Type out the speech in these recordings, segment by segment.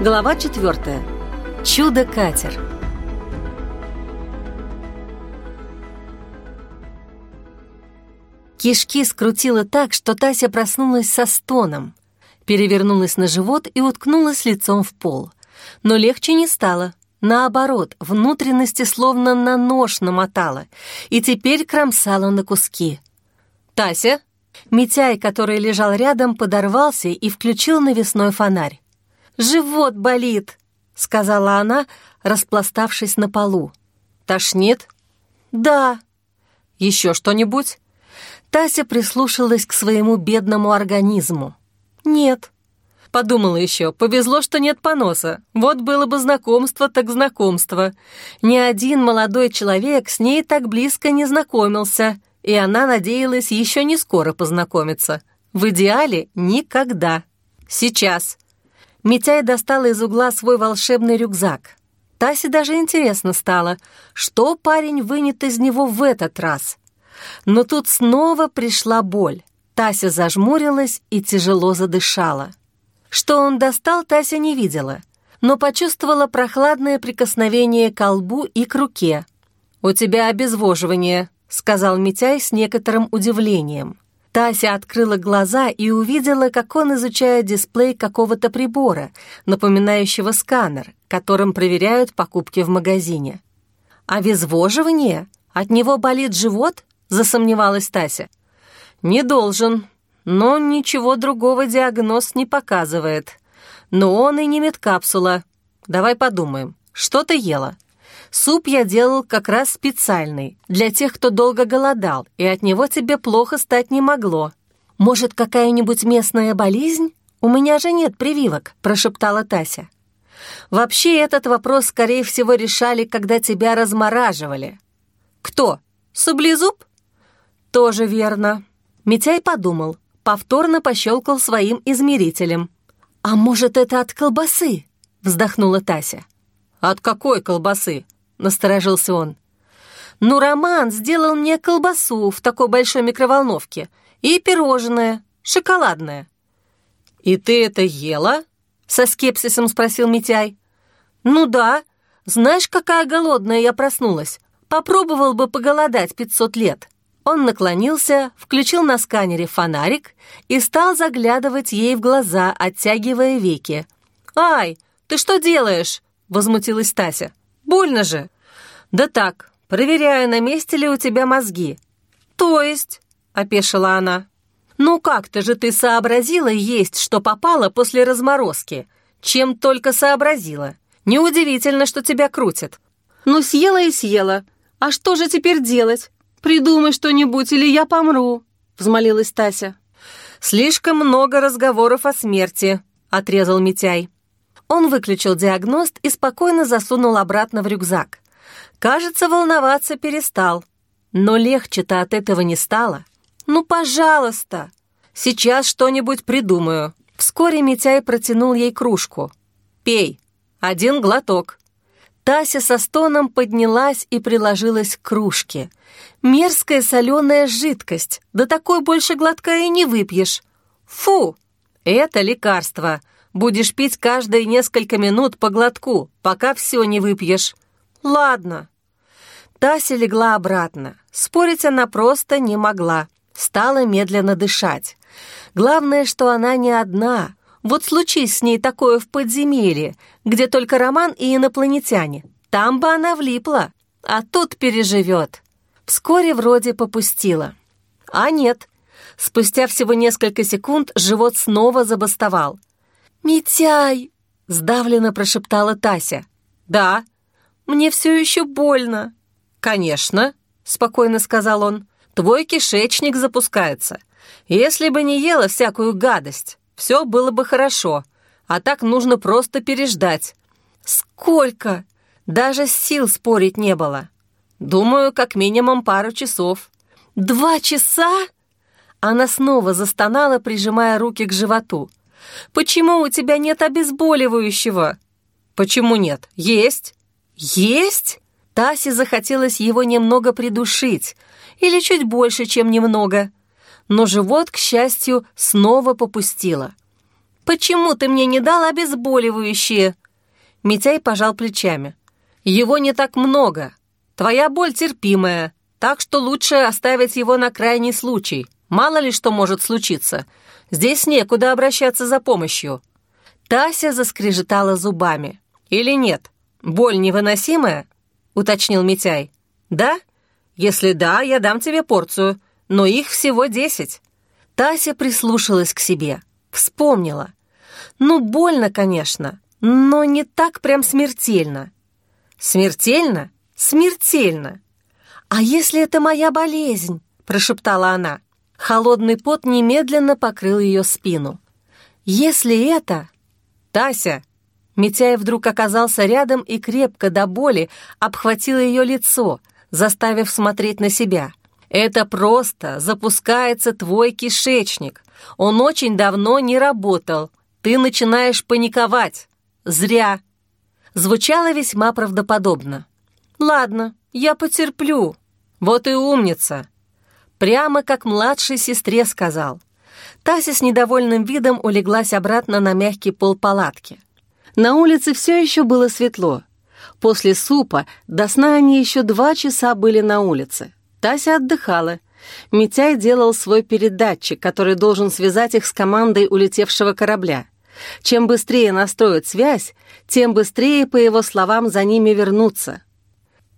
Глава четвертая. Чудо-катер. Кишки скрутило так, что Тася проснулась со стоном. Перевернулась на живот и уткнулась лицом в пол. Но легче не стало. Наоборот, внутренности словно на нож намотала, и теперь кромсала на куски. «Тася!» Митяй, который лежал рядом, подорвался и включил навесной фонарь. «Живот болит», — сказала она, распластавшись на полу. «Тошнит?» «Да». «Еще что-нибудь?» Тася прислушалась к своему бедному организму. «Нет». Подумала еще, повезло, что нет поноса. Вот было бы знакомство, так знакомство. Ни один молодой человек с ней так близко не знакомился, и она надеялась еще не скоро познакомиться. В идеале никогда. Сейчас. Митяй достала из угла свой волшебный рюкзак. Тасе даже интересно стало, что парень вынет из него в этот раз. Но тут снова пришла боль. Тася зажмурилась и тяжело задышала. Что он достал, Тася не видела, но почувствовала прохладное прикосновение к лбу и к руке. «У тебя обезвоживание», — сказал Митяй с некоторым удивлением. Тася открыла глаза и увидела, как он изучает дисплей какого-то прибора, напоминающего сканер, которым проверяют покупки в магазине. «Обезвоживание? От него болит живот?» — засомневалась Тася. «Не должен, но ничего другого диагноз не показывает. Но он и не медкапсула. Давай подумаем, что ты ела?» Суп я делал как раз специальный, для тех, кто долго голодал, и от него тебе плохо стать не могло. Может, какая-нибудь местная болезнь? У меня же нет прививок», — прошептала Тася. «Вообще этот вопрос, скорее всего, решали, когда тебя размораживали». «Кто? Саблезуб?» «Тоже верно». Митяй подумал, повторно пощелкал своим измерителем. «А может, это от колбасы?» — вздохнула Тася. «От какой колбасы?» Насторожился он. «Ну, Роман сделал мне колбасу в такой большой микроволновке и пирожное, шоколадное». «И ты это ела?» — со скепсисом спросил Митяй. «Ну да. Знаешь, какая голодная я проснулась? Попробовал бы поголодать пятьсот лет». Он наклонился, включил на сканере фонарик и стал заглядывать ей в глаза, оттягивая веки. «Ай, ты что делаешь?» — возмутилась Тася. «Больно же!» «Да так, проверяю, на месте ли у тебя мозги». «То есть?» — опешила она. «Ну как-то же ты сообразила есть, что попало после разморозки. Чем только сообразила. Неудивительно, что тебя крутит». «Ну съела и съела. А что же теперь делать? Придумай что-нибудь, или я помру», — взмолилась Тася. «Слишком много разговоров о смерти», — отрезал Митяй. Он выключил диагност и спокойно засунул обратно в рюкзак. Кажется, волноваться перестал. Но легче-то от этого не стало. «Ну, пожалуйста! Сейчас что-нибудь придумаю». Вскоре Митяй протянул ей кружку. «Пей. Один глоток». Тася со стоном поднялась и приложилась к кружке. Мерзкая соленая жидкость, да такой больше глотка и не выпьешь. Фу! Это лекарство. Будешь пить каждые несколько минут по глотку, пока все не выпьешь. Ладно. Тася легла обратно. Спорить она просто не могла. Стала медленно дышать. Главное, что она не одна. Вот случись с ней такое в подземелье, где только Роман и инопланетяне. Там бы она влипла, а тут переживет. Вскоре вроде попустила. А нет. Спустя всего несколько секунд живот снова забастовал. «Митяй!» — сдавленно прошептала Тася. «Да, мне все еще больно». «Конечно», — спокойно сказал он, — «твой кишечник запускается. Если бы не ела всякую гадость, все было бы хорошо, а так нужно просто переждать». «Сколько?» Даже сил спорить не было. Думаю, как минимум пару часов. «Два часа?» Она снова застонала, прижимая руки к животу. «Почему у тебя нет обезболивающего?» «Почему нет? Есть». «Есть?» Тасе захотелось его немного придушить, или чуть больше, чем немного. Но живот, к счастью, снова попустило. «Почему ты мне не дал обезболивающее?» Митяй пожал плечами. «Его не так много. Твоя боль терпимая, так что лучше оставить его на крайний случай. Мало ли что может случиться. Здесь некуда обращаться за помощью». Тася заскрежетала зубами. «Или нет? Боль невыносимая?» — уточнил Митяй. «Да? Если да, я дам тебе порцию, но их всего десять». Тася прислушалась к себе, вспомнила. «Ну, больно, конечно, но не так прям смертельно». «Смертельно? Смертельно!» «А если это моя болезнь?» — прошептала она. Холодный пот немедленно покрыл ее спину. «Если это...» «Тася!» Митяй вдруг оказался рядом и крепко до боли обхватил ее лицо, заставив смотреть на себя. «Это просто запускается твой кишечник. Он очень давно не работал. Ты начинаешь паниковать. Зря!» Звучало весьма правдоподобно. «Ладно, я потерплю. Вот и умница. Прямо как младшей сестре сказал. Тася с недовольным видом улеглась обратно на мягкий пол палатки. На улице все еще было светло. После супа до сна они еще два часа были на улице. Тася отдыхала. Митяй делал свой передатчик, который должен связать их с командой улетевшего корабля. Чем быстрее настроить связь, тем быстрее, по его словам, за ними вернуться.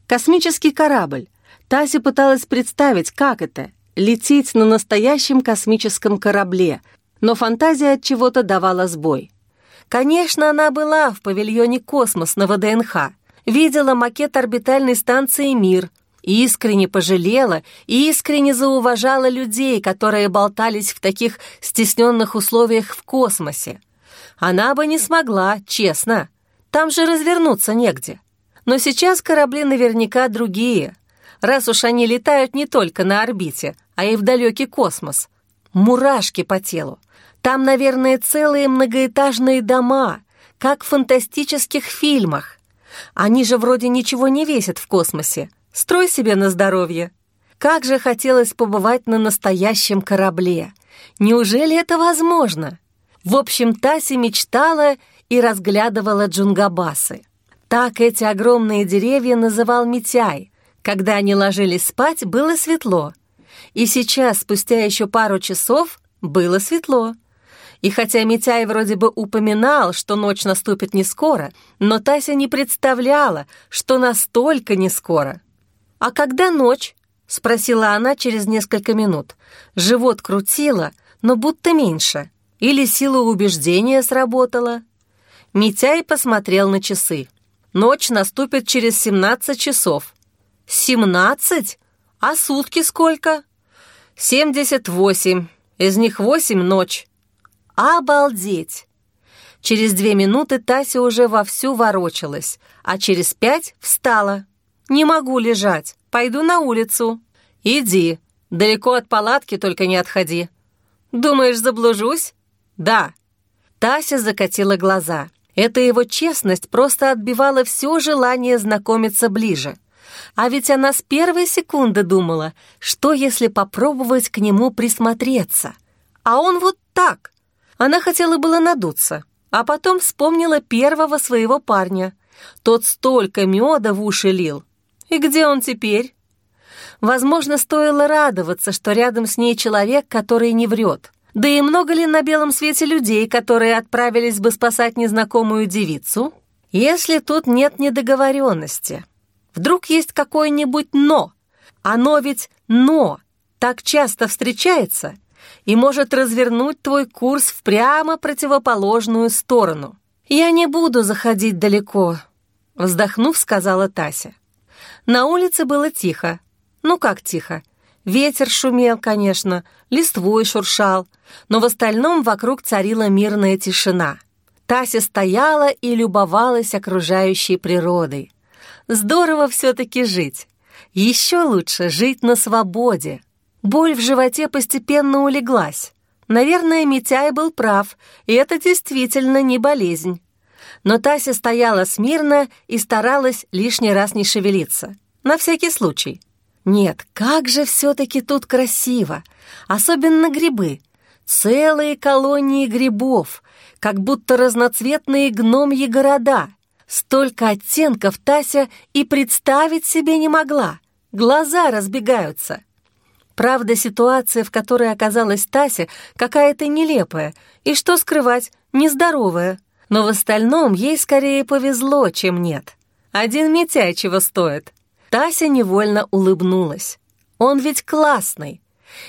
Космический корабль. Тася пыталась представить, как это — лететь на настоящем космическом корабле, но фантазия от чего-то давала сбой. Конечно, она была в павильоне «Космос» на ВДНХ, видела макет орбитальной станции «Мир», искренне пожалела и искренне зауважала людей, которые болтались в таких стесненных условиях в космосе. Она бы не смогла, честно. Там же развернуться негде. Но сейчас корабли наверняка другие — раз уж они летают не только на орбите, а и в далекий космос. Мурашки по телу. Там, наверное, целые многоэтажные дома, как в фантастических фильмах. Они же вроде ничего не весят в космосе. Строй себе на здоровье. Как же хотелось побывать на настоящем корабле. Неужели это возможно? В общем, Таси мечтала и разглядывала джунгабасы. Так эти огромные деревья называл Митяй, когда они ложились спать, было светло. И сейчас, спустя еще пару часов, было светло. И хотя Митяй вроде бы упоминал, что ночь наступит не скоро, но Тася не представляла, что настолько не скоро. «А когда ночь?» — спросила она через несколько минут. Живот крутило, но будто меньше. Или сила убеждения сработала. Митяй посмотрел на часы. «Ночь наступит через 17 часов. «Семнадцать? А сутки сколько?» «Семьдесят восемь. Из них восемь ночь». «Обалдеть!» Через две минуты Тася уже вовсю ворочалась, а через пять встала. «Не могу лежать. Пойду на улицу». «Иди. Далеко от палатки только не отходи». «Думаешь, заблужусь?» «Да». Тася закатила глаза. Эта его честность просто отбивала все желание знакомиться ближе. А ведь она с первой секунды думала, что если попробовать к нему присмотреться. А он вот так. Она хотела было надуться, а потом вспомнила первого своего парня. Тот столько меда в уши лил. И где он теперь? Возможно, стоило радоваться, что рядом с ней человек, который не врет. Да и много ли на белом свете людей, которые отправились бы спасать незнакомую девицу? Если тут нет недоговоренности, Вдруг есть какое-нибудь «но». Оно ведь «но» так часто встречается и может развернуть твой курс в прямо противоположную сторону. «Я не буду заходить далеко», — вздохнув, сказала Тася. На улице было тихо. Ну как тихо? Ветер шумел, конечно, листвой шуршал, но в остальном вокруг царила мирная тишина. Тася стояла и любовалась окружающей природой. Здорово все-таки жить. Еще лучше жить на свободе. Боль в животе постепенно улеглась. Наверное, Митяй был прав, и это действительно не болезнь. Но Тася стояла смирно и старалась лишний раз не шевелиться. На всякий случай. Нет, как же все-таки тут красиво. Особенно грибы. Целые колонии грибов, как будто разноцветные гномьи города. Столько оттенков Тася и представить себе не могла. Глаза разбегаются. Правда, ситуация, в которой оказалась Тася, какая-то нелепая, и что скрывать, нездоровая. Но в остальном ей скорее повезло, чем нет. Один Митяй чего стоит. Тася невольно улыбнулась. Он ведь классный.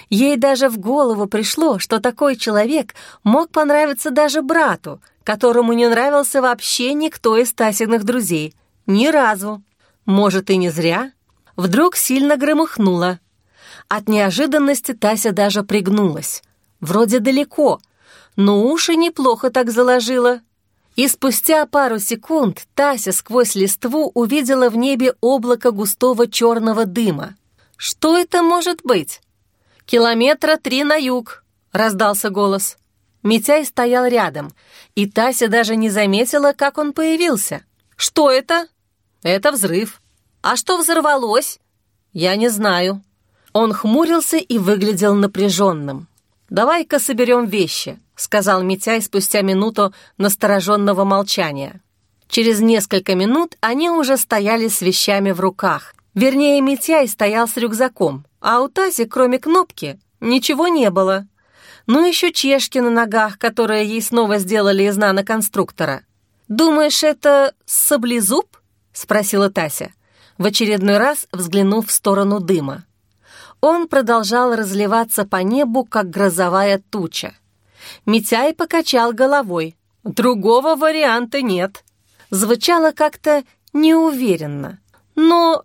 Ей даже в голову пришло, что такой человек мог понравиться даже брату, которому не нравился вообще никто из Тасиных друзей. Ни разу. Может, и не зря. Вдруг сильно громыхнуло. От неожиданности Тася даже пригнулась. Вроде далеко, но уши неплохо так заложила. И спустя пару секунд Тася сквозь листву увидела в небе облако густого черного дыма. Что это может быть? «Километра три на юг», — раздался голос. Митяй стоял рядом, и Тася даже не заметила, как он появился. «Что это?» «Это взрыв». «А что взорвалось?» «Я не знаю». Он хмурился и выглядел напряженным. «Давай-ка соберем вещи», — сказал Митяй спустя минуту настороженного молчания. Через несколько минут они уже стояли с вещами в руках. Вернее, Митяй стоял с рюкзаком, а у Таси, кроме кнопки, ничего не было. Ну, еще чешки на ногах, которые ей снова сделали из наноконструктора. «Думаешь, это саблезуб?» — спросила Тася, в очередной раз взглянув в сторону дыма. Он продолжал разливаться по небу, как грозовая туча. Митяй покачал головой. Другого варианта нет. Звучало как-то неуверенно. Но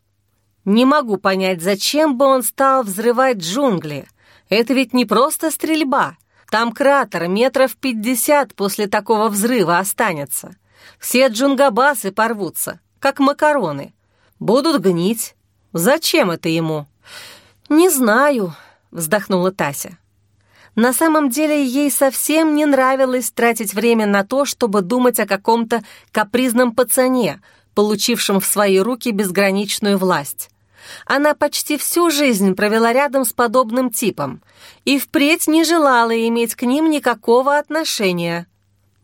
не могу понять, зачем бы он стал взрывать джунгли. Это ведь не просто стрельба. Там кратер метров пятьдесят после такого взрыва останется. Все джунгабасы порвутся, как макароны. Будут гнить. Зачем это ему? «Не знаю», — вздохнула Тася. На самом деле ей совсем не нравилось тратить время на то, чтобы думать о каком-то капризном пацане, получившем в свои руки безграничную власть. Она почти всю жизнь провела рядом с подобным типом и впредь не желала иметь к ним никакого отношения.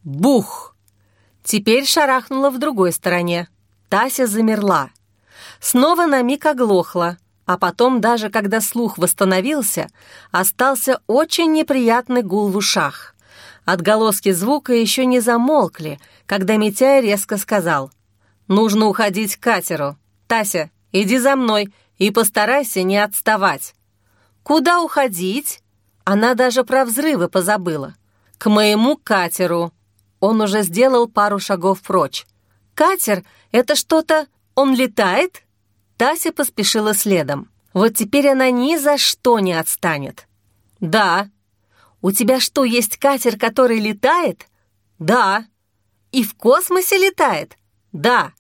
Бух! Теперь шарахнула в другой стороне. Тася замерла. Снова на миг оглохла, а потом, даже когда слух восстановился, остался очень неприятный гул в ушах. Отголоски звука еще не замолкли, когда Митяй резко сказал «Нужно уходить к катеру. Тася, иди за мной и постарайся не отставать». «Куда уходить?» Она даже про взрывы позабыла. «К моему катеру». Он уже сделал пару шагов прочь. «Катер — это что-то... Он летает?» Тася поспешила следом. Вот теперь она ни за что не отстанет. «Да». «У тебя что, есть катер, который летает?» «Да». «И в космосе летает?» «Да».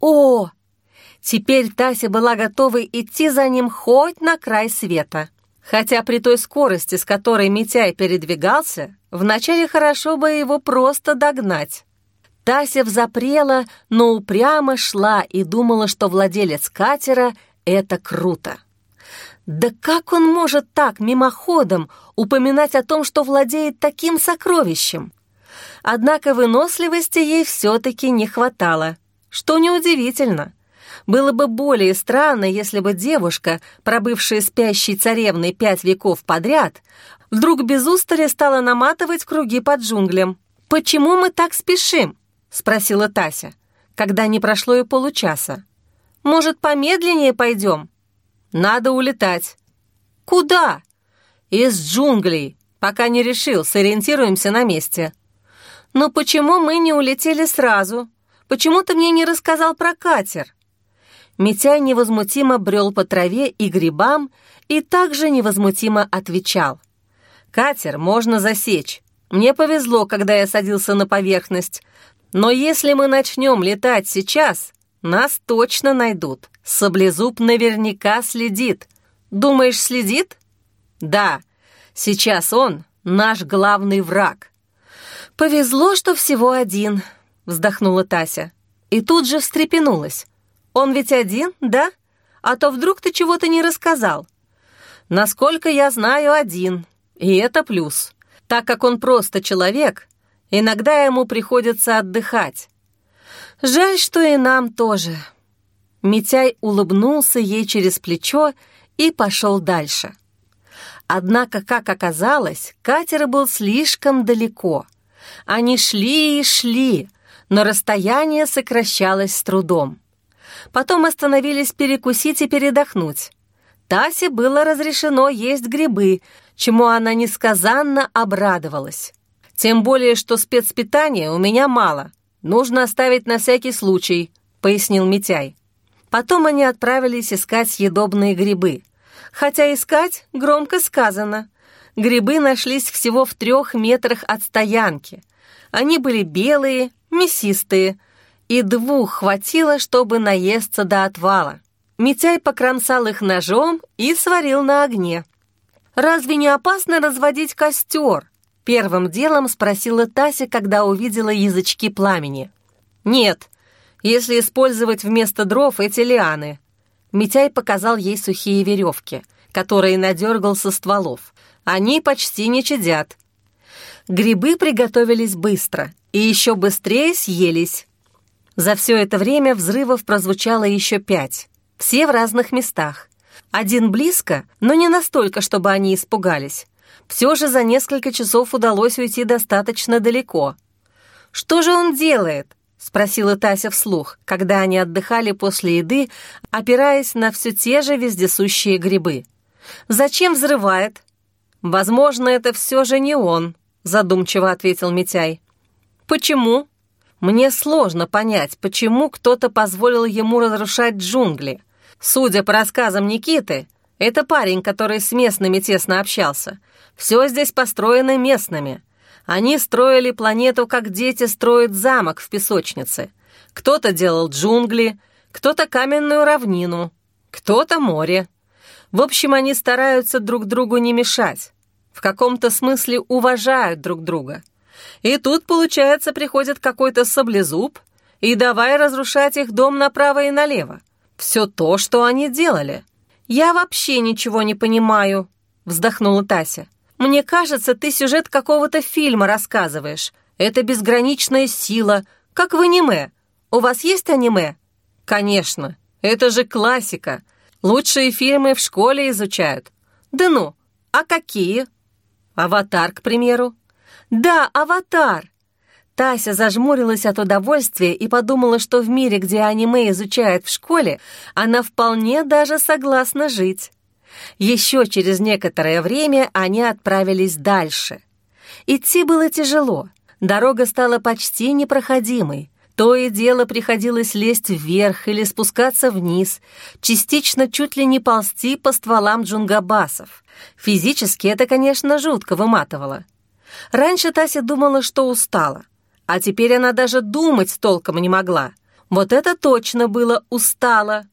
«О!» Теперь Тася была готова идти за ним хоть на край света. Хотя при той скорости, с которой Митяй передвигался, вначале хорошо бы его просто догнать. Тася взапрела, но упрямо шла и думала, что владелец катера — это круто. Да как он может так, мимоходом, упоминать о том, что владеет таким сокровищем? Однако выносливости ей все-таки не хватало, что неудивительно. Было бы более странно, если бы девушка, пробывшая спящей царевной пять веков подряд, вдруг без устали стала наматывать круги под джунглям. «Почему мы так спешим?» — спросила Тася, когда не прошло и получаса. «Может, помедленнее пойдем?» «Надо улетать». «Куда?» «Из джунглей. Пока не решил, сориентируемся на месте». «Но почему мы не улетели сразу? Почему ты мне не рассказал про катер?» Митяй невозмутимо брел по траве и грибам и также невозмутимо отвечал. «Катер можно засечь. Мне повезло, когда я садился на поверхность. Но если мы начнем летать сейчас, нас точно найдут. Саблезуб наверняка следит. Думаешь, следит? Да, сейчас он наш главный враг. Повезло, что всего один, вздохнула Тася. И тут же встрепенулась. Он ведь один, да? А то вдруг ты чего-то не рассказал. Насколько я знаю, один. И это плюс. Так как он просто человек, иногда ему приходится отдыхать. Жаль, что и нам тоже. Митяй улыбнулся ей через плечо и пошел дальше. Однако, как оказалось, катер был слишком далеко. Они шли и шли, но расстояние сокращалось с трудом. Потом остановились перекусить и передохнуть. Тасе было разрешено есть грибы, чему она несказанно обрадовалась. Тем более, что спецпитания у меня мало. Нужно оставить на всякий случай, пояснил Митяй. Потом они отправились искать съедобные грибы. Хотя искать громко сказано. Грибы нашлись всего в трех метрах от стоянки. Они были белые, мясистые, и двух хватило, чтобы наесться до отвала. Митяй покромсал их ножом и сварил на огне. «Разве не опасно разводить костер?» Первым делом спросила Тася, когда увидела язычки пламени. «Нет, если использовать вместо дров эти лианы». Митяй показал ей сухие веревки, которые надергал со стволов. Они почти не чадят. Грибы приготовились быстро и еще быстрее съелись. За все это время взрывов прозвучало еще пять, все в разных местах. Один близко, но не настолько, чтобы они испугались. Все же за несколько часов удалось уйти достаточно далеко. «Что же он делает?» — спросила Тася вслух, когда они отдыхали после еды, опираясь на все те же вездесущие грибы. «Зачем взрывает?» «Возможно, это все же не он», — задумчиво ответил Митяй. «Почему?» «Мне сложно понять, почему кто-то позволил ему разрушать джунгли. Судя по рассказам Никиты, это парень, который с местными тесно общался. Все здесь построено местными. Они строили планету, как дети строят замок в песочнице. Кто-то делал джунгли, кто-то каменную равнину, кто-то море. В общем, они стараются друг другу не мешать. В каком-то смысле уважают друг друга. И тут, получается, приходит какой-то саблезуб и давай разрушать их дом направо и налево. Все то, что они делали. «Я вообще ничего не понимаю», — вздохнула Тася. «Мне кажется, ты сюжет какого-то фильма рассказываешь. Это безграничная сила, как в аниме. У вас есть аниме?» «Конечно. Это же классика. Лучшие фильмы в школе изучают». «Да ну, а какие?» «Аватар, к примеру». «Да, аватар. Тася зажмурилась от удовольствия и подумала, что в мире, где аниме изучают в школе, она вполне даже согласна жить. Еще через некоторое время они отправились дальше. Идти было тяжело. Дорога стала почти непроходимой. То и дело приходилось лезть вверх или спускаться вниз, частично чуть ли не ползти по стволам джунгабасов. Физически это, конечно, жутко выматывало. Раньше Тася думала, что устала — а теперь она даже думать толком не могла. Вот это точно было устало.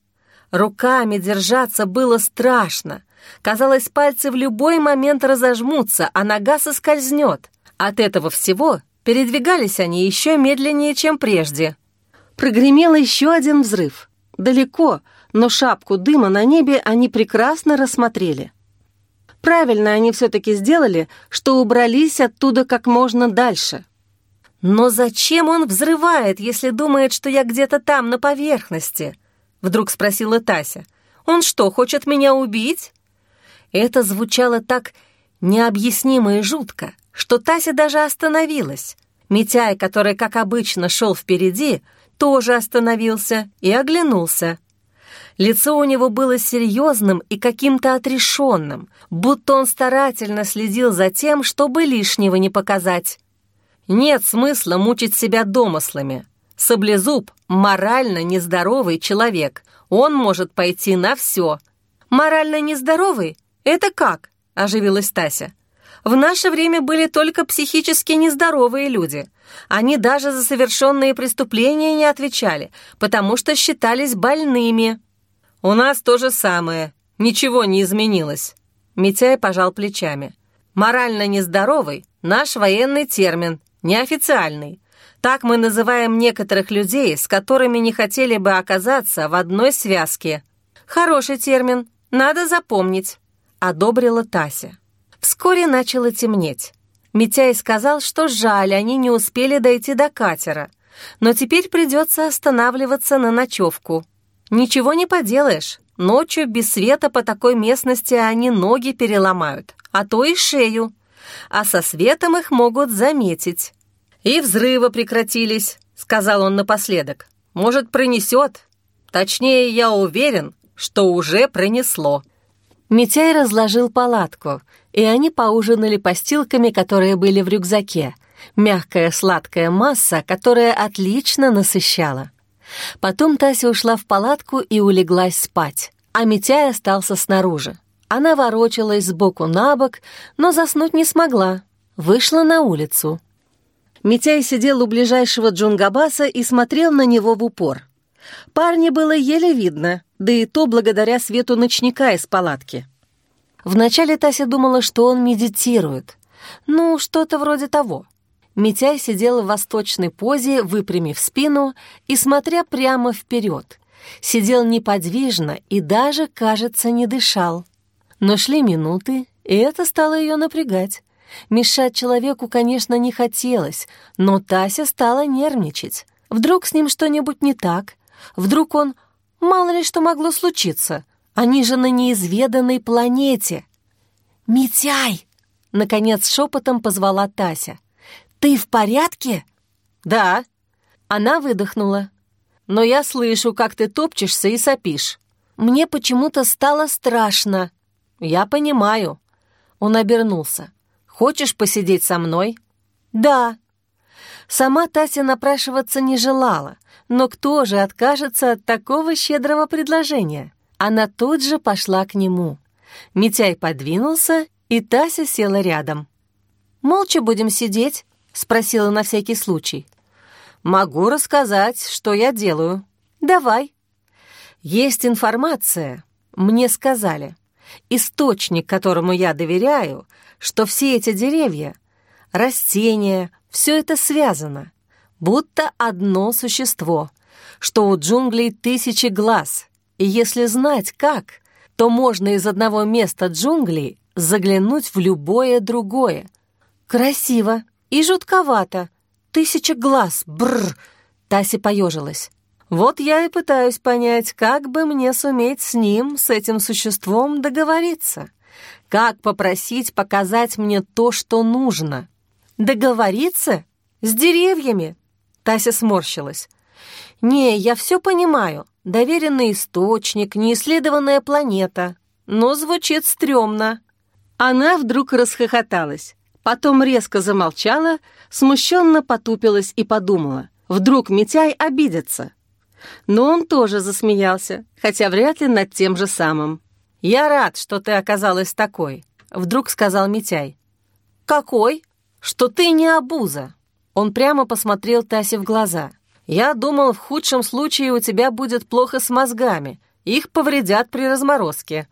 Руками держаться было страшно. Казалось, пальцы в любой момент разожмутся, а нога соскользнет. От этого всего передвигались они еще медленнее, чем прежде. Прогремел еще один взрыв. Далеко, но шапку дыма на небе они прекрасно рассмотрели. Правильно они все-таки сделали, что убрались оттуда как можно дальше — «Но зачем он взрывает, если думает, что я где-то там, на поверхности?» Вдруг спросила Тася. «Он что, хочет меня убить?» Это звучало так необъяснимо и жутко, что Тася даже остановилась. Митяй, который, как обычно, шел впереди, тоже остановился и оглянулся. Лицо у него было серьезным и каким-то отрешенным, будто он старательно следил за тем, чтобы лишнего не показать. Нет смысла мучить себя домыслами. Саблезуб — морально нездоровый человек. Он может пойти на все. «Морально нездоровый? Это как?» — оживилась Тася. «В наше время были только психически нездоровые люди. Они даже за совершенные преступления не отвечали, потому что считались больными». «У нас то же самое. Ничего не изменилось». Митяй пожал плечами. «Морально нездоровый — наш военный термин, неофициальный. Так мы называем некоторых людей, с которыми не хотели бы оказаться в одной связке. Хороший термин, надо запомнить», — одобрила Тася. Вскоре начало темнеть. Митяй сказал, что жаль, они не успели дойти до катера, но теперь придется останавливаться на ночевку. Ничего не поделаешь, ночью без света по такой местности они ноги переломают, а то и шею, а со светом их могут заметить. «И взрывы прекратились», — сказал он напоследок. «Может, пронесет? Точнее, я уверен, что уже пронесло». Митяй разложил палатку, и они поужинали постилками, которые были в рюкзаке. Мягкая сладкая масса, которая отлично насыщала. Потом Тася ушла в палатку и улеглась спать, а Митяй остался снаружи. Она ворочалась сбоку на бок, но заснуть не смогла. Вышла на улицу. Митяй сидел у ближайшего Джунгабаса и смотрел на него в упор. Парня было еле видно, да и то благодаря свету ночника из палатки. Вначале Тася думала, что он медитирует. Ну, что-то вроде того. Митяй сидел в восточной позе, выпрямив спину и смотря прямо вперед. Сидел неподвижно и даже, кажется, не дышал. Но шли минуты, и это стало ее напрягать. Мешать человеку, конечно, не хотелось, но Тася стала нервничать. Вдруг с ним что-нибудь не так? Вдруг он... Мало ли что могло случиться. Они же на неизведанной планете. «Митяй!» — наконец шепотом позвала Тася. «Ты в порядке?» «Да». Она выдохнула. «Но я слышу, как ты топчешься и сопишь. Мне почему-то стало страшно». «Я понимаю». Он обернулся. Хочешь посидеть со мной?» «Да». Сама Тася напрашиваться не желала, но кто же откажется от такого щедрого предложения? Она тут же пошла к нему. Митяй подвинулся, и Тася села рядом. «Молча будем сидеть?» — спросила на всякий случай. «Могу рассказать, что я делаю». «Давай». «Есть информация. Мне сказали. Источник, которому я доверяю, что все эти деревья, растения, все это связано, будто одно существо, что у джунглей тысячи глаз, и если знать как, то можно из одного места джунглей заглянуть в любое другое. Красиво и жутковато. Тысяча глаз, бррр. Тася поежилась. Вот я и пытаюсь понять, как бы мне суметь с ним, с этим существом договориться. Как попросить показать мне то, что нужно? Договориться? С деревьями? Тася сморщилась. «Не, я все понимаю. Доверенный источник, неисследованная планета. Но звучит стрёмно». Она вдруг расхохоталась. Потом резко замолчала, смущенно потупилась и подумала. Вдруг Митяй обидится. Но он тоже засмеялся, хотя вряд ли над тем же самым. «Я рад, что ты оказалась такой», — вдруг сказал Митяй. «Какой? Что ты не обуза?» Он прямо посмотрел Тасе в глаза. «Я думал, в худшем случае у тебя будет плохо с мозгами. Их повредят при разморозке.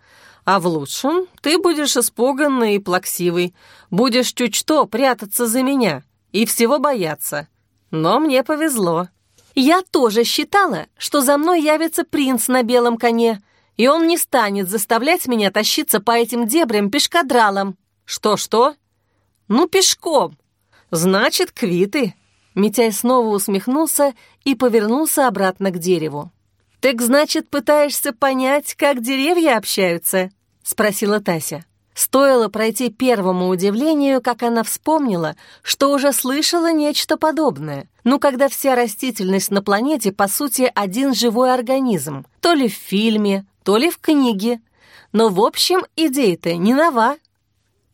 А в лучшем ты будешь испуганный и плаксивый. Будешь чуть что прятаться за меня и всего бояться. Но мне повезло». «Я тоже считала, что за мной явится принц на белом коне», и он не станет заставлять меня тащиться по этим дебрям пешкадралом. Что-что? Ну, пешком. Значит, квиты. Митяй снова усмехнулся и повернулся обратно к дереву. «Так значит, пытаешься понять, как деревья общаются?» — спросила Тася. Стоило пройти первому удивлению, как она вспомнила, что уже слышала нечто подобное. Ну, когда вся растительность на планете, по сути, один живой организм. То ли в фильме, то ли в книге. Но, в общем, идея-то не нова.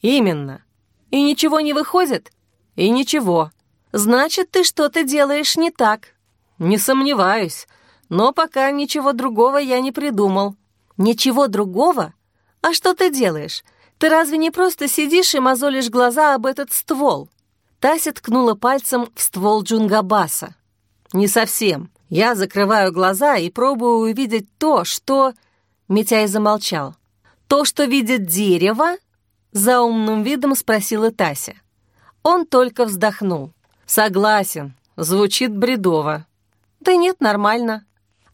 Именно. И ничего не выходит? И ничего. Значит, ты что-то делаешь не так. Не сомневаюсь. Но пока ничего другого я не придумал. Ничего другого? А что ты делаешь? Ты разве не просто сидишь и мозолишь глаза об этот ствол? Тася ткнула пальцем в ствол Джунгабаса. «Не совсем. Я закрываю глаза и пробую увидеть то, что...» Митяй замолчал. «То, что видит дерево?» За умным видом спросила Тася. Он только вздохнул. «Согласен, звучит бредово». «Да нет, нормально».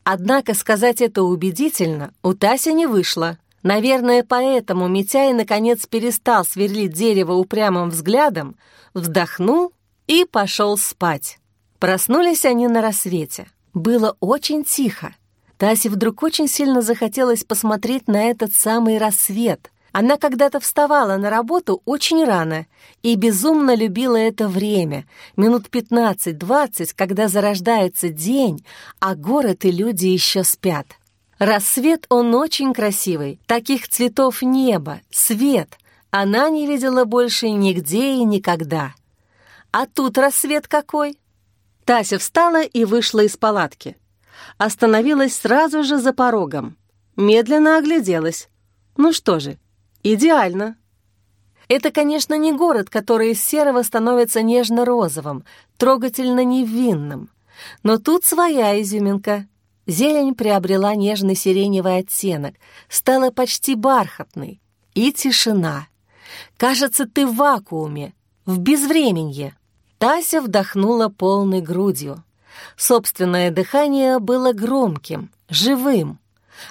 Однако сказать это убедительно у Таси не вышло. Наверное, поэтому Митяй наконец перестал сверлить дерево упрямым взглядом, вздохнул и пошел спать. Проснулись они на рассвете. Было очень тихо. Тасе вдруг очень сильно захотелось посмотреть на этот самый рассвет. Она когда-то вставала на работу очень рано и безумно любила это время, минут 15-20, когда зарождается день, а город и люди еще спят. Рассвет он очень красивый, таких цветов небо, свет. Она не видела больше нигде и никогда. А тут рассвет какой? Тася встала и вышла из палатки. Остановилась сразу же за порогом. Медленно огляделась. Ну что же, идеально. Это, конечно, не город, который из серого становится нежно-розовым, трогательно невинным. Но тут своя изюминка. Зелень приобрела нежный сиреневый оттенок, стала почти бархатной. И тишина. Кажется, ты в вакууме, в безвременье. Тася вдохнула полной грудью. Собственное дыхание было громким, живым.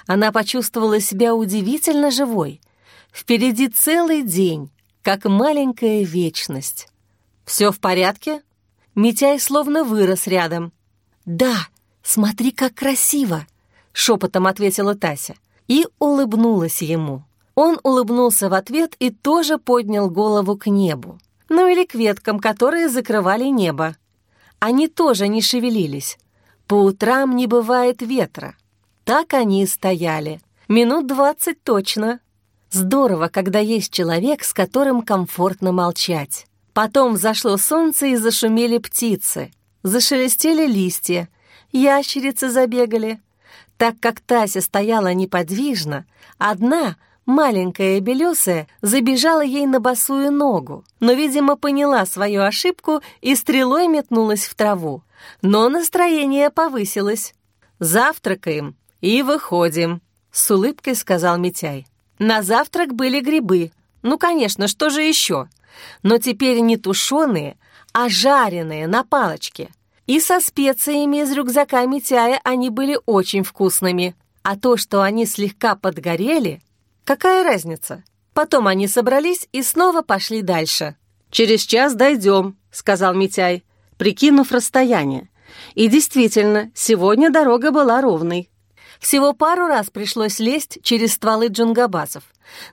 Она почувствовала себя удивительно живой. Впереди целый день, как маленькая вечность. «Все в порядке?» Митяй словно вырос рядом. «Да, смотри, как красиво!» — шепотом ответила Тася и улыбнулась ему. Он улыбнулся в ответ и тоже поднял голову к небу ну или к веткам, которые закрывали небо. Они тоже не шевелились. По утрам не бывает ветра. Так они и стояли. Минут двадцать точно. Здорово, когда есть человек, с которым комфортно молчать. Потом взошло солнце и зашумели птицы. Зашелестели листья. Ящерицы забегали. Так как Тася стояла неподвижно, одна — Маленькая белесая забежала ей на босую ногу, но, видимо, поняла свою ошибку и стрелой метнулась в траву. Но настроение повысилось. «Завтракаем и выходим», — с улыбкой сказал Митяй. На завтрак были грибы. Ну, конечно, что же еще? Но теперь не тушеные, а жареные на палочке. И со специями из рюкзака Митяя они были очень вкусными. А то, что они слегка подгорели, Какая разница? Потом они собрались и снова пошли дальше. «Через час дойдем», — сказал Митяй, прикинув расстояние. И действительно, сегодня дорога была ровной. Всего пару раз пришлось лезть через стволы джунгабасов.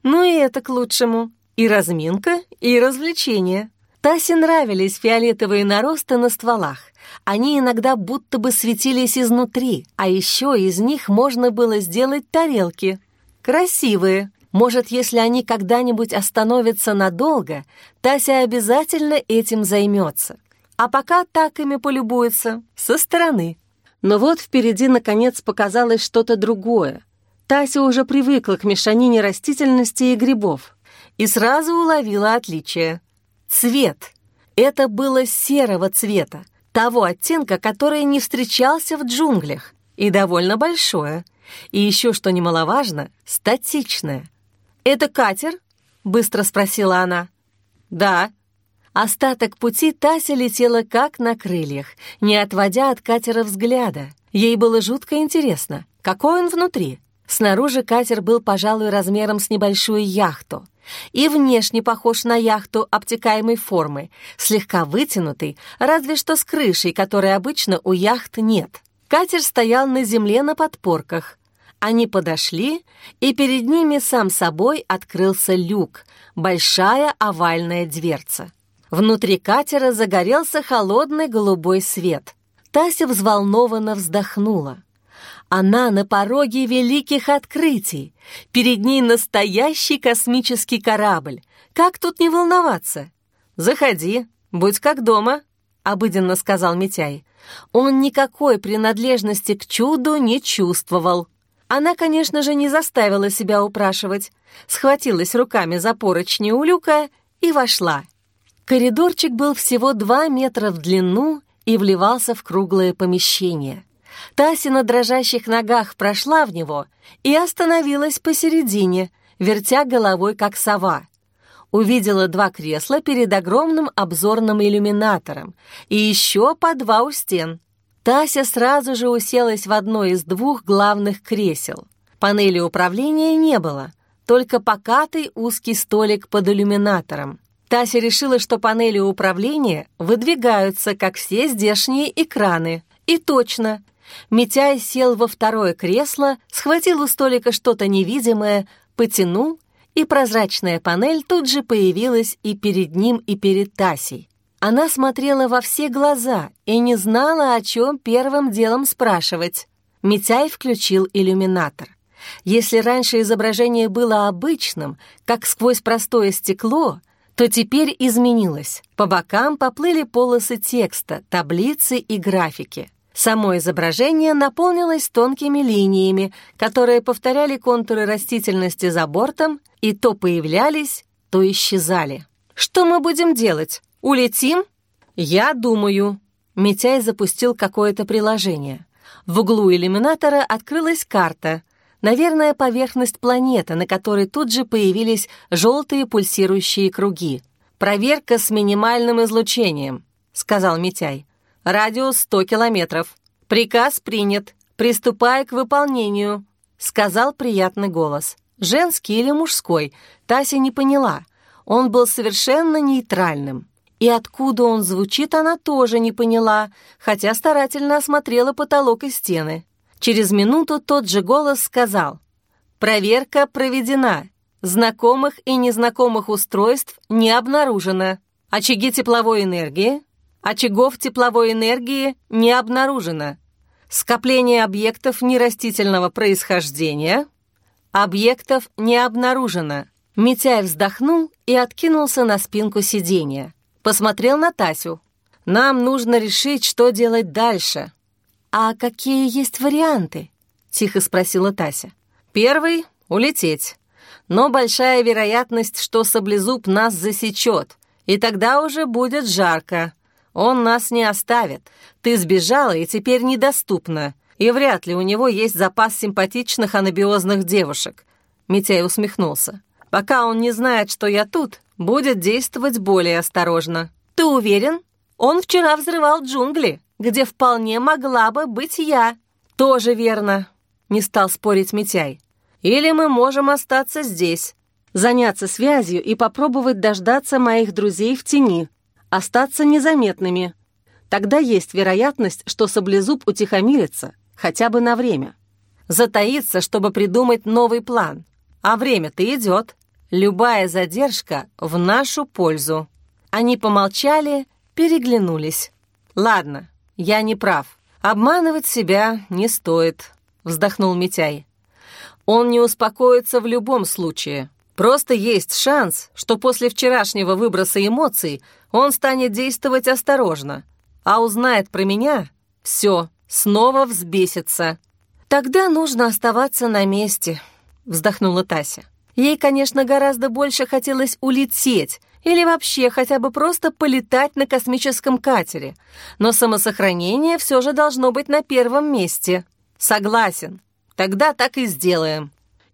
Ну и это к лучшему. И разминка, и развлечение. Тасе нравились фиолетовые наросты на стволах. Они иногда будто бы светились изнутри, а еще из них можно было сделать тарелки — Красивые. Может, если они когда-нибудь остановятся надолго, Тася обязательно этим займется. А пока так ими полюбуется, со стороны. Но вот впереди, наконец, показалось что-то другое. Тася уже привыкла к мешанине растительности и грибов и сразу уловила отличие. Цвет. Это было серого цвета, того оттенка, который не встречался в джунглях, и довольно большое — и еще, что немаловажно, статичная. «Это катер?» — быстро спросила она. «Да». Остаток пути Тася летела как на крыльях, не отводя от катера взгляда. Ей было жутко интересно, какой он внутри. Снаружи катер был, пожалуй, размером с небольшую яхту. И внешне похож на яхту обтекаемой формы, слегка вытянутый, разве что с крышей, которой обычно у яхт нет. Катер стоял на земле на подпорках, они подошли, и перед ними сам собой открылся люк, большая овальная дверца. Внутри катера загорелся холодный голубой свет. Тася взволнованно вздохнула. Она на пороге великих открытий. Перед ней настоящий космический корабль. Как тут не волноваться? «Заходи, будь как дома», — обыденно сказал Митяй. Он никакой принадлежности к чуду не чувствовал. Она, конечно же, не заставила себя упрашивать, схватилась руками за поручни у люка и вошла. Коридорчик был всего два метра в длину и вливался в круглое помещение. Тася на дрожащих ногах прошла в него и остановилась посередине, вертя головой, как сова. Увидела два кресла перед огромным обзорным иллюминатором и еще по два у стен — Тася сразу же уселась в одно из двух главных кресел. Панели управления не было, только покатый узкий столик под иллюминатором. Тася решила, что панели управления выдвигаются, как все здешние экраны. И точно. Митяй сел во второе кресло, схватил у столика что-то невидимое, потянул, и прозрачная панель тут же появилась и перед ним, и перед Тасей. Она смотрела во все глаза и не знала, о чем первым делом спрашивать. Митяй включил иллюминатор. Если раньше изображение было обычным, как сквозь простое стекло, то теперь изменилось. По бокам поплыли полосы текста, таблицы и графики. Само изображение наполнилось тонкими линиями, которые повторяли контуры растительности за бортом и то появлялись, то исчезали. «Что мы будем делать? Улетим?» «Я думаю». Митяй запустил какое-то приложение. В углу иллюминатора открылась карта. Наверное, поверхность планеты, на которой тут же появились желтые пульсирующие круги. «Проверка с минимальным излучением», — сказал Митяй. «Радиус 100 километров. Приказ принят. Приступай к выполнению», — сказал приятный голос. Женский или мужской, Тася не поняла. Он был совершенно нейтральным. И откуда он звучит, она тоже не поняла, хотя старательно осмотрела потолок и стены. Через минуту тот же голос сказал «Проверка проведена. Знакомых и незнакомых устройств не обнаружено. Очаги тепловой энергии? Очагов тепловой энергии не обнаружено. Скопление объектов нерастительного происхождения – Объектов не обнаружено. Митяй вздохнул и откинулся на спинку сиденья. Посмотрел на Тасю. «Нам нужно решить, что делать дальше». «А какие есть варианты?» — тихо спросила Тася. «Первый — улететь. Но большая вероятность, что саблезуб нас засечет, и тогда уже будет жарко. Он нас не оставит. Ты сбежала и теперь недоступна и вряд ли у него есть запас симпатичных анабиозных девушек. Митяй усмехнулся. Пока он не знает, что я тут, будет действовать более осторожно. Ты уверен? Он вчера взрывал джунгли, где вполне могла бы быть я. Тоже верно, не стал спорить Митяй. Или мы можем остаться здесь, заняться связью и попробовать дождаться моих друзей в тени, остаться незаметными. Тогда есть вероятность, что саблезуб утихомирится, хотя бы на время. Затаиться, чтобы придумать новый план. А время-то идет. Любая задержка в нашу пользу. Они помолчали, переглянулись. «Ладно, я не прав. Обманывать себя не стоит», — вздохнул Митяй. «Он не успокоится в любом случае. Просто есть шанс, что после вчерашнего выброса эмоций он станет действовать осторожно. А узнает про меня — все, снова взбесится. Тогда нужно оставаться на месте, вздохнула Тася. Ей, конечно, гораздо больше хотелось улететь или вообще хотя бы просто полетать на космическом катере, но самосохранение все же должно быть на первом месте. Согласен. Тогда так и сделаем.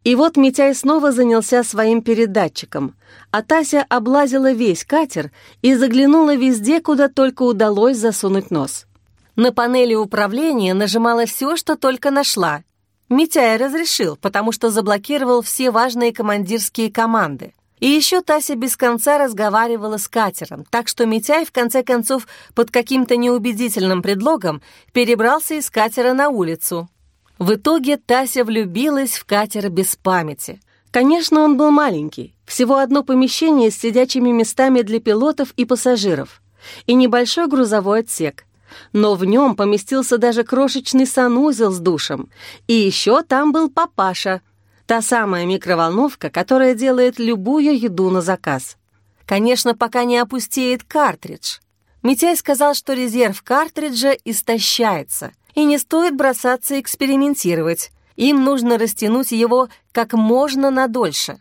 И вот Митяй снова занялся своим передатчиком, а Тася облазила весь катер и заглянула везде, куда только удалось засунуть нос. На панели управления нажимала все, что только нашла. Митяй разрешил, потому что заблокировал все важные командирские команды. И еще Тася без конца разговаривала с катером, так что Митяй в конце концов под каким-то неубедительным предлогом перебрался из катера на улицу. В итоге Тася влюбилась в катер без памяти. Конечно, он был маленький, всего одно помещение с сидячими местами для пилотов и пассажиров и небольшой грузовой отсек но в нем поместился даже крошечный санузел с душем. И еще там был папаша, та самая микроволновка, которая делает любую еду на заказ. Конечно, пока не опустеет картридж. Митяй сказал, что резерв картриджа истощается, и не стоит бросаться экспериментировать. Им нужно растянуть его как можно надольше.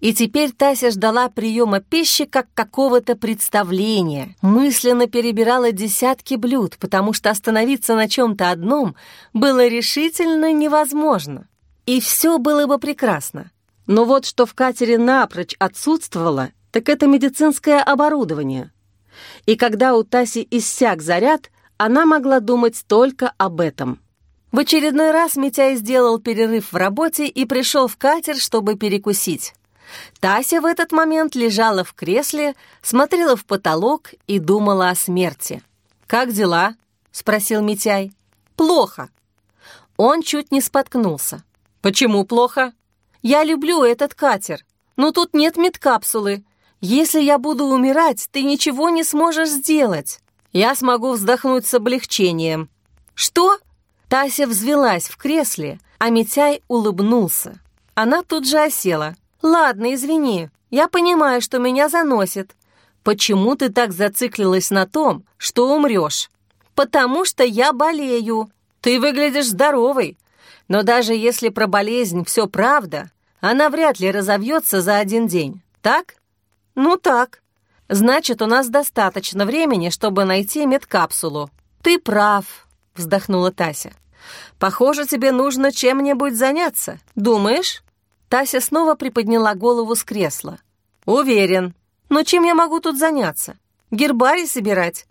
И теперь Тася ждала приема пищи как какого-то представления. Мысленно перебирала десятки блюд, потому что остановиться на чем-то одном было решительно невозможно. И все было бы прекрасно. Но вот что в катере напрочь отсутствовало, так это медицинское оборудование. И когда у Таси иссяк заряд, она могла думать только об этом. В очередной раз Митяй сделал перерыв в работе и пришел в катер, чтобы перекусить. Тася в этот момент лежала в кресле, смотрела в потолок и думала о смерти. «Как дела?» — спросил Митяй. «Плохо». Он чуть не споткнулся. «Почему плохо?» «Я люблю этот катер, но тут нет медкапсулы. Если я буду умирать, ты ничего не сможешь сделать. Я смогу вздохнуть с облегчением». «Что?» Тася взвелась в кресле, а Митяй улыбнулся. Она тут же осела. «Ладно, извини, я понимаю, что меня заносит. Почему ты так зациклилась на том, что умрешь? Потому что я болею. Ты выглядишь здоровой. Но даже если про болезнь все правда, она вряд ли разовьется за один день, так? Ну так. Значит, у нас достаточно времени, чтобы найти медкапсулу. Ты прав, вздохнула Тася. Похоже, тебе нужно чем-нибудь заняться. Думаешь? Тася снова приподняла голову с кресла. «Уверен. Но чем я могу тут заняться? Гербарий собирать?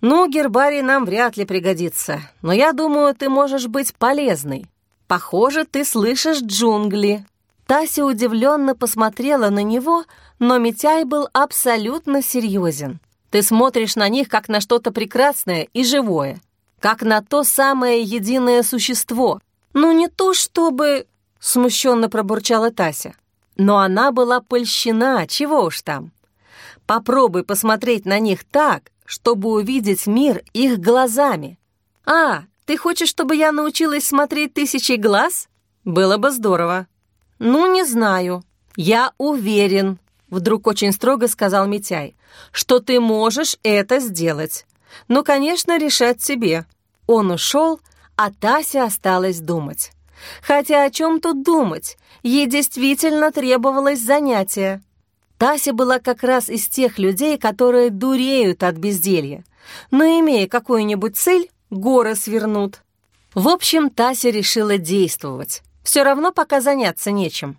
Ну, гербарий нам вряд ли пригодится, но я думаю, ты можешь быть полезной. Похоже, ты слышишь джунгли». Тася удивленно посмотрела на него, но Митяй был абсолютно серьезен. «Ты смотришь на них, как на что-то прекрасное и живое, как на то самое единое существо. Ну, не то чтобы...» смущенно пробурчала Тася. Но она была польщена, чего уж там. Попробуй посмотреть на них так, чтобы увидеть мир их глазами. А, ты хочешь, чтобы я научилась смотреть тысячи глаз? Было бы здорово. Ну, не знаю. Я уверен, вдруг очень строго сказал Митяй, что ты можешь это сделать. Ну, конечно, решать тебе. Он ушел, а Тася осталась думать. Хотя о чем тут думать? Ей действительно требовалось занятие. Тася была как раз из тех людей, которые дуреют от безделья. Но, имея какую-нибудь цель, горы свернут. В общем, Тася решила действовать. Все равно пока заняться нечем.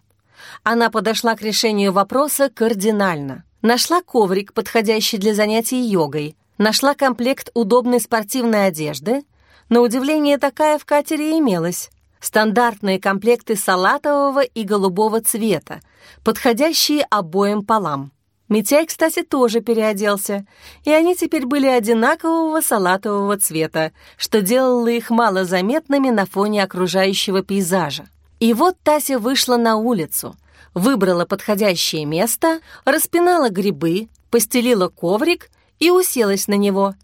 Она подошла к решению вопроса кардинально. Нашла коврик, подходящий для занятий йогой. Нашла комплект удобной спортивной одежды. На удивление, такая в катере имелась стандартные комплекты салатового и голубого цвета, подходящие обоим полам. Митяй, кстати, тоже переоделся, и они теперь были одинакового салатового цвета, что делало их малозаметными на фоне окружающего пейзажа. И вот Тася вышла на улицу, выбрала подходящее место, распинала грибы, постелила коврик и уселась на него,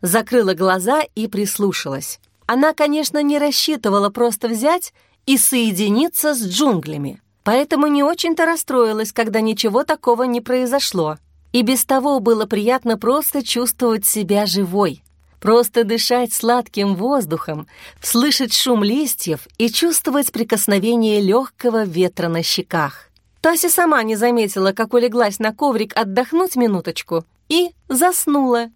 закрыла глаза и прислушалась. Она, конечно, не рассчитывала просто взять и соединиться с джунглями, поэтому не очень-то расстроилась, когда ничего такого не произошло. И без того было приятно просто чувствовать себя живой, просто дышать сладким воздухом, слышать шум листьев и чувствовать прикосновение легкого ветра на щеках. Тася сама не заметила, как улеглась на коврик отдохнуть минуточку и заснула.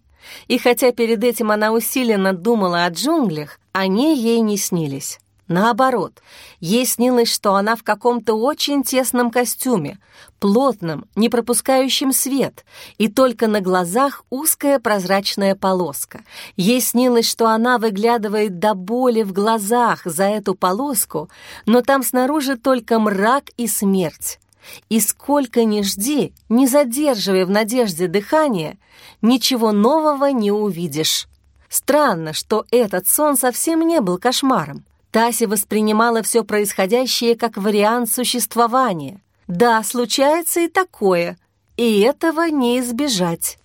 И хотя перед этим она усиленно думала о джунглях, они ей не снились. Наоборот, ей снилось, что она в каком-то очень тесном костюме, плотном, не пропускающем свет, и только на глазах узкая прозрачная полоска. Ей снилось, что она выглядывает до боли в глазах за эту полоску, но там снаружи только мрак и смерть. И сколько ни жди, не задерживая в надежде дыхания, ничего нового не увидишь. Странно, что этот сон совсем не был кошмаром. Тася воспринимала все происходящее как вариант существования. Да, случается и такое, и этого не избежать.